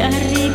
Dari